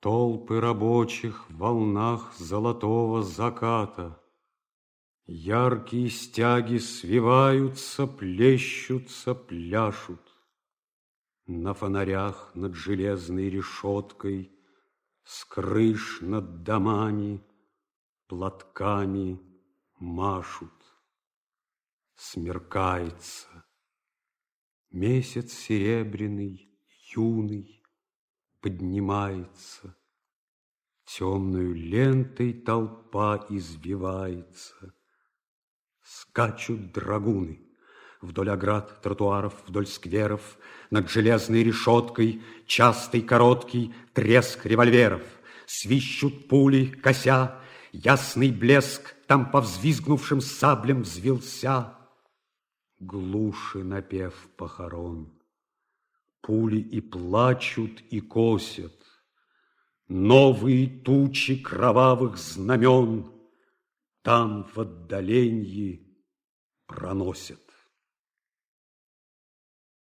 Толпы рабочих в волнах золотого заката. Яркие стяги свиваются, плещутся, пляшут. На фонарях над железной решеткой, С крыш над домами, платками машут. Смеркается. Месяц серебряный, юный, поднимается. Темную лентой толпа извивается. Скачут драгуны вдоль оград, тротуаров, вдоль скверов, над железной решеткой, частый короткий треск револьверов. Свищут пули, кося, ясный блеск там по взвизгнувшим саблям взвился. Глуши напев похорон. Пули и плачут, и косят. Новые тучи кровавых знамен Там в отдалении проносят.